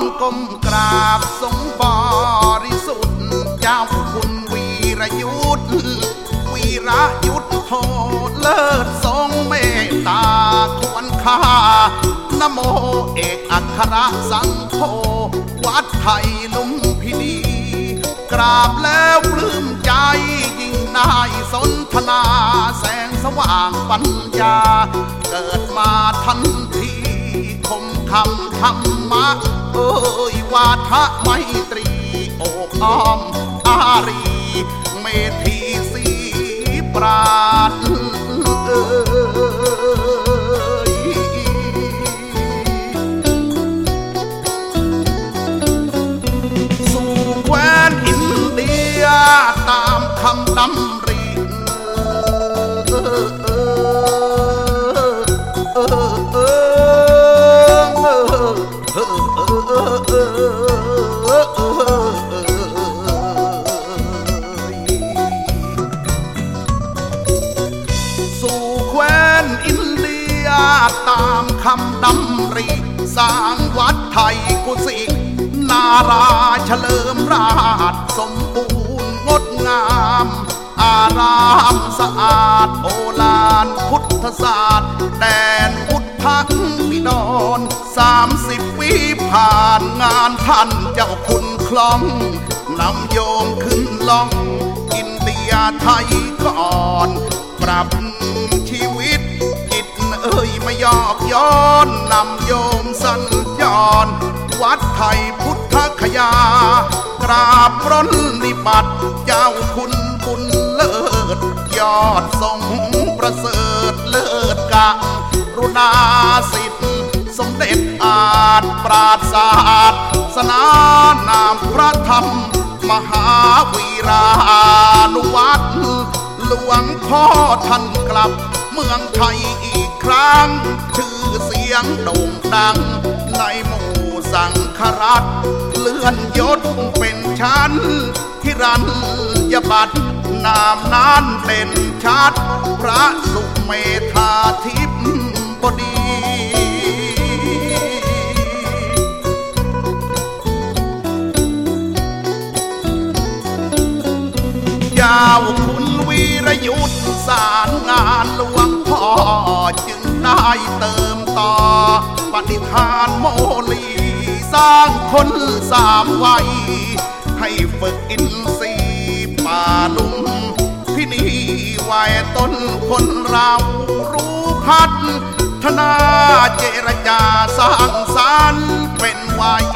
มก้มกราบสงบริสุทธิ์ เจ้าคุณวีรยุทธ์วีรยุทธ์โหดเลิศทรงเมตตาควรค่านโมเอกอัครสังโฆวัดไทยลุมพินี กราบแล้วปลื้มใจยิ่งนายสนทนาแสงสว่างปัญญา เกิดมาทันทีคมคำธรรมะ เอ้ยวาทะไมตรีโอบอ้อมอารี เมธีสีปราดเอ้ย สร้างวัดไทยกุศินาราเฉลิมราชสมบูรณ์งดงาม อารามสะอาดโอฬารพุทธศาสตร์แดนพุทธมิดรสามสิบปีผ่านงานท่านเจ้าคุณคล่องนำโยมขึ้นล่อง อินเดียไทยก่อน ปรับชีวิตจิตเอ่ยไม่ยอกย้อนนำโยมสัญจ ร วัดไทยพุทธคยา กราบร้นนิบัติเจ้าคุณบุญเลิศ ยอดทรงประเสริฐเลิศกะรุณาสิทธิ์สมเด็จอาจปราศาสตร์สนานามพระธรรม มหาวีรานุวัตรหลวงพ่อท่านกลับเมืองไทยอีกครั้ง ชื่อเสียงโด่งดัง ในหมู่สังฆรัฐเลื่อนยศเป็นชั้นที่รันยบัตรนามนั้นเด่นชัด พระสุเมธาทิพบดียาวคุณวีรยุทธสารงานหลวงพ่อจึงได้เติมต่อ ปฏิทานโมลีสร้างคนสามวัย ให้ฝึกอินทรีย์ป่าลุมพินีไหวต้นคนเรารู้พัฒธนาเจรจาสร้างสรรค์เป็นไวัย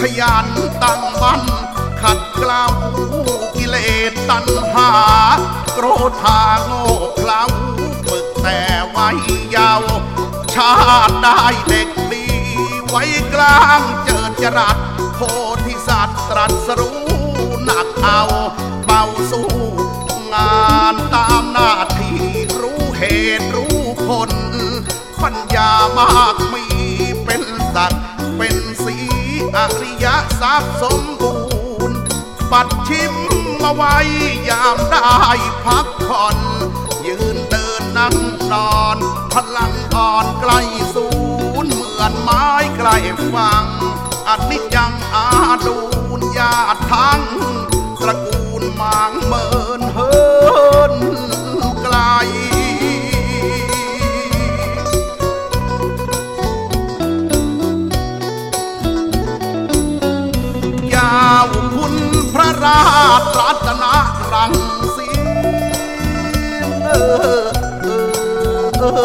ขยันตั้งมั่นขัดเกลากิเลสตัณหา โกรธาโง่เขลาฝึกแต่ไว้ยาว ชาติได้เด็กดี ไว้กลางเจิดจรัสโพธิสัตว์ตรัสรู้หนักเอาเบาสู้ งานตามหน้าที่รู้เหตุรู้ผลปัญญามากมีเป็นสัตว์ เป็นสีอริยทรัพย์สมบูรณ์ ปัดชิมมาไว้ยามได้พักผ่อน ยืนเดินนั่งนอน พลังอ่อนใกล้ศูนย์เหมือนไม้ใกล้ฟังอันนี้ยังอาดูนญาติทั้งตระกูลมางเมินเฮินไกลยาวคุณพระราชรัตนรังสีเออเออ เจ้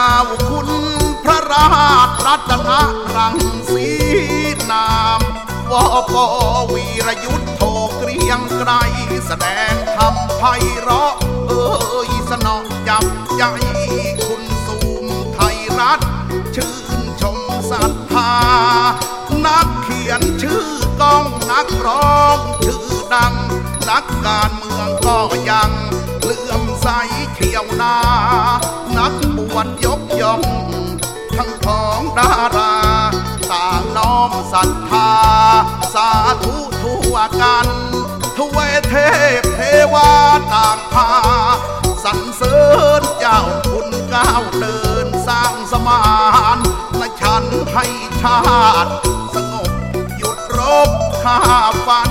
าคุณพระราชรัตนรังสีนามวปวีรยุทธโทเกรียงไกรแสดงธรรมไพเราะเอ้ยสนอจั บใจคุณสูมไทยรัฐ ชื่นชมศรัทธา นักเขียนชื่อก้องนักร้องชื่อดัง นักการเมืองก็ยังเลื่อมใสเขียวนา นักบวชยกย่องทั้งของดาราต่างน้อมศรัทธา สาธุทั่วกันทเทวต่าง ก้าวเดินสร้างสมานและฉันให้ชาติ สงบหยุดรบข้าฟัน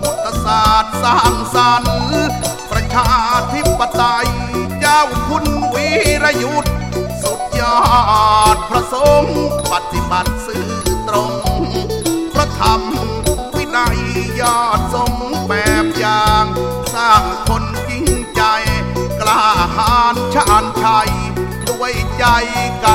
พุทธศาสตร์สร้างสรรค์ประชาธิปไตย เจ้าคุณวีรยุทธสุดยอดพระสงฆ์ปฏิบัติสื่อตรง พระธรรมวินัยยอดสม ใจก